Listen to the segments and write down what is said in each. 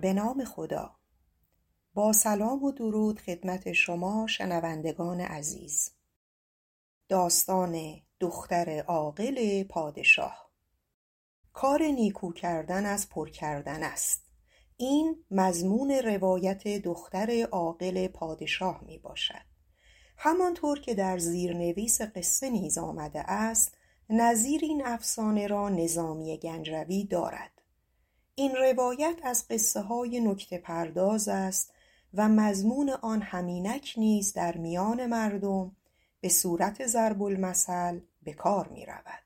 به نام خدا. با سلام و درود خدمت شما شنوندگان عزیز. داستان دختر عاقل پادشاه. کار نیکو کردن از پر کردن است. این مضمون روایت دختر عاقل پادشاه می باشد. همانطور که در زیرنویس قصه نیز آمده است نظیر این افسانه را نظامی گنجوی دارد. این روایت از قصه های نکته پرداز است و مضمون آن همینک نیز در میان مردم به صورت ضرب المثل به کار می رود.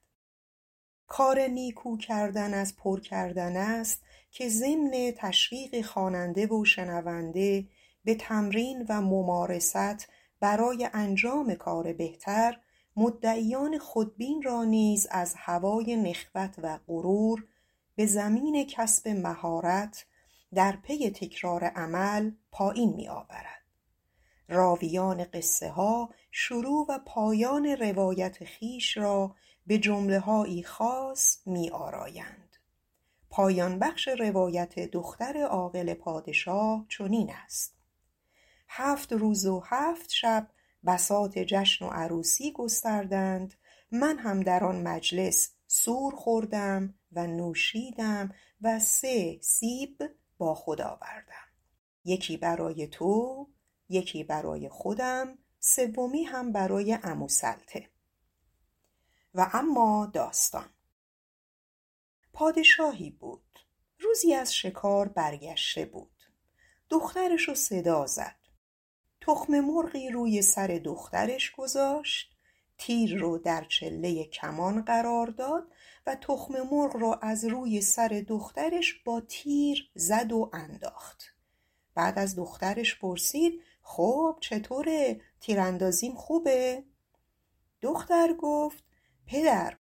کار نیکو کردن از پر کردن است که ضمن تشویق خواننده و شنونده به تمرین و ممارست برای انجام کار بهتر مدعیان خودبین را نیز از هوای نخوت و غرور به زمین کسب مهارت در پی تکرار عمل پایین می آورد. راویان قصه ها شروع و پایان روایت خیش را به جمله هایی خاص می آرایند. پایان بخش روایت دختر عاقل پادشاه چنین است هفت روز و هفت شب بساط جشن و عروسی گستردند من هم در آن مجلس سور خوردم و نوشیدم و سه سیب با خود آوردم. یکی برای تو یکی برای خودم سومی هم برای عمو سلطه و اما داستان. پادشاهی بود. روزی از شکار برگشته بود. دخترش رو صدا زد. تخم مرغی روی سر دخترش گذاشت. تیر رو در چله کمان قرار داد و تخم مرغ را از روی سر دخترش با تیر زد و انداخت. بعد از دخترش پرسید خب چطوره؟ تیراندازیم خوبه؟ دختر گفت پدر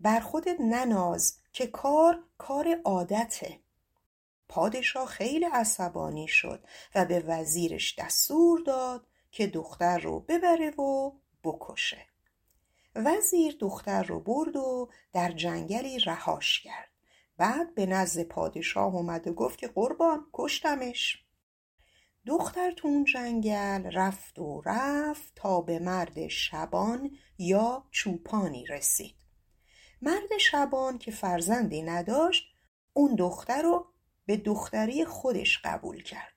بر خودت نناز که کار کار عادته. پادشاه خیلی عصبانی شد و به وزیرش دستور داد که دختر رو ببره و بکشه. وزیر دختر رو برد و در جنگلی رهاش کرد. بعد به نزد پادشاه اومد و گفت که قربان کشتمش. دختر تو اون جنگل رفت و رفت تا به مرد شبان یا چوپانی رسید. مرد شبان که فرزندی نداشت اون دختر رو به دختری خودش قبول کرد.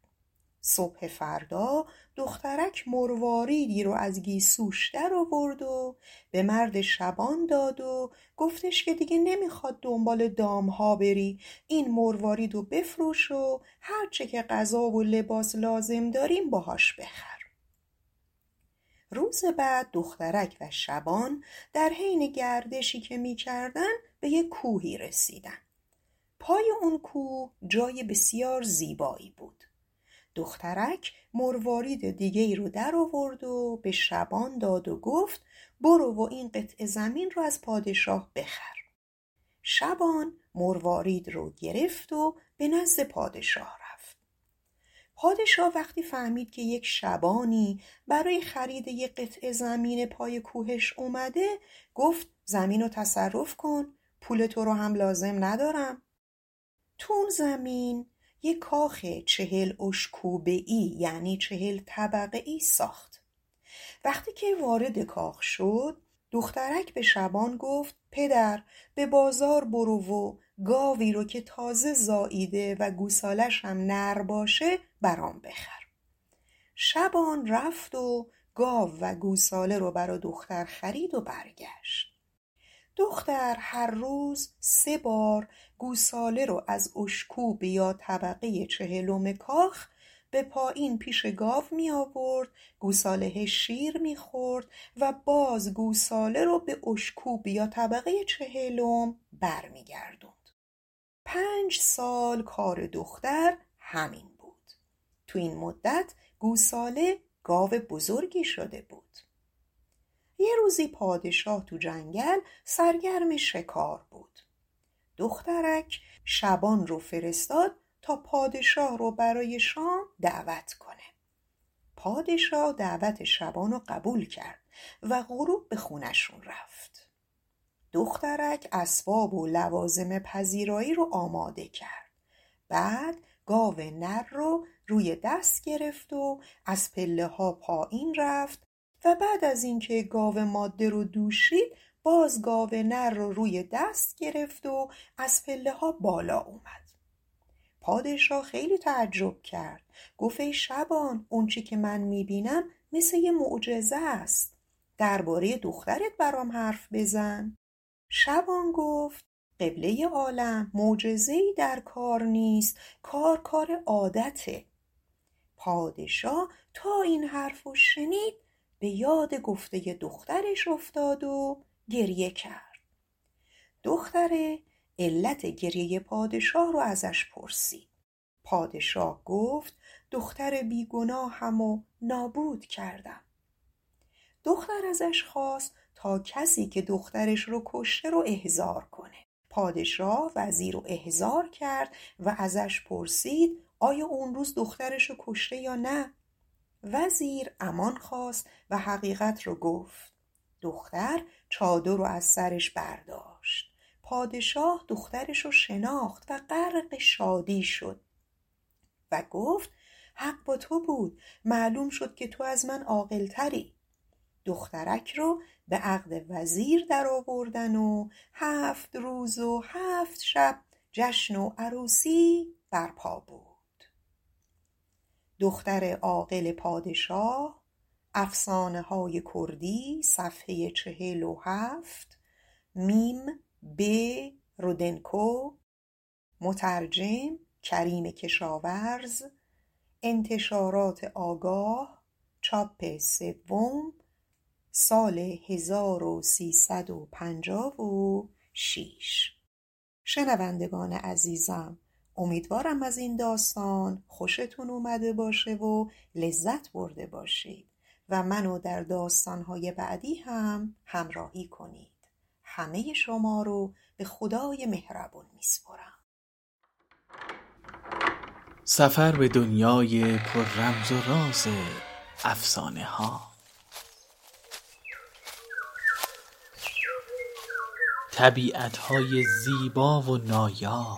صبح فردا دخترک مرواریدی رو از گیسوش در آورد و به مرد شبان داد و گفتش که دیگه نمی‌خواد دنبال دامها بری. این مروارید رو بفروش و هرچه که غذا و لباس لازم داریم باهاش بخر. روز بعد دخترک و شبان در حین گردشی که می‌کردن به یک کوهی رسیدن. پای اون کوه جای بسیار زیبایی بود. دخترک مروارید دیگه ای رو در آورد و به شبان داد و گفت برو و این قطع زمین رو از پادشاه بخر. شبان مروارید رو گرفت و به نزد پادشاه رفت. پادشاه وقتی فهمید که یک شبانی برای خرید یک قطع زمین پای کوهش اومده گفت زمین رو تصرف کن پول تو رو هم لازم ندارم. تو زمین یک کاخ چهل اشکوبه ای یعنی چهل طبقه ای ساخت. وقتی که وارد کاخ شد دخترک به شبان گفت پدر به بازار برو و گاوی رو که تازه زاییده و گوسالش هم نر باشه برام بخر. شبان رفت و گاو و گوساله رو برا دختر خرید و برگشت. دختر هر روز سه بار گوساله رو از اشکوب یا طبقه چهلم کاخ به پایین پیش گاو می آورد گوساله شیر می خورد و باز گوساله رو به اشکوب یا طبقه چهلم بر می گردوند. پنج سال کار دختر همین بود تو این مدت گوساله گاو بزرگی شده بود یه روزی پادشاه تو جنگل سرگرم شکار بود. دخترک شبان رو فرستاد تا پادشاه رو برای شام دعوت کنه. پادشاه دعوت شبان رو قبول کرد و غروب به خونشون رفت. دخترک اسباب و لوازم پذیرایی رو آماده کرد. بعد گاو نر رو روی دست گرفت و از پله ها پایین رفت و بعد از اینکه گاو ماده رو دوشید باز گاو نر رو روی دست گرفت و از پله ها بالا اومد. پادشاه خیلی تعجب کرد. گفت شبان اون چی که من می‌بینم مثل یه معجزه است. درباره دخترت برام حرف بزن. شبان گفت قبله عالم معجزهای در کار نیست کار کار عادته. پادشاه تا این حرف شنید به یاد گفته دخترش افتاد و گریه کرد. دختره علت گریه پادشاه رو ازش پرسید. پادشاه گفت دختر بیگناهم و نابود کردم. دختر ازش خواست تا کسی که دخترش رو کشته رو احضار کنه. پادشاه وزیر رو احضار کرد و ازش پرسید آیا اون روز دخترش رو کشته یا نه؟ وزیر امان خواست و حقیقت رو گفت. دختر چادر رو از سرش برداشت. پادشاه دخترش رو شناخت و غرق شادی شد. و گفت حق با تو بود. معلوم شد که تو از من عاقلتری دخترک رو به عقد وزیر در آوردن و هفت روز و هفت شب جشن و عروسی برپا بود دختر عاقل پادشاه افسانه های کردی صفحه چهل و هفت میم ب رودنکو مترجم کریم کشاورز انتشارات آگاه چاپ سوم سال هزار و سیصد و پنجاه و شیش. شنوندگان عزیزم امیدوارم از این داستان خوشتون اومده باشه و لذت برده باشید و منو در داستانهای بعدی هم همراهی کنید. همه شما رو به خدای مهربون میسپرم سفر به دنیای پر رمز و راز افسانه ها. طبیعت های زیبا و نایاب.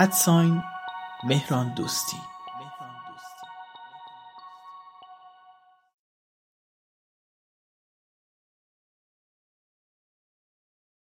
ادساین مهران دوستی.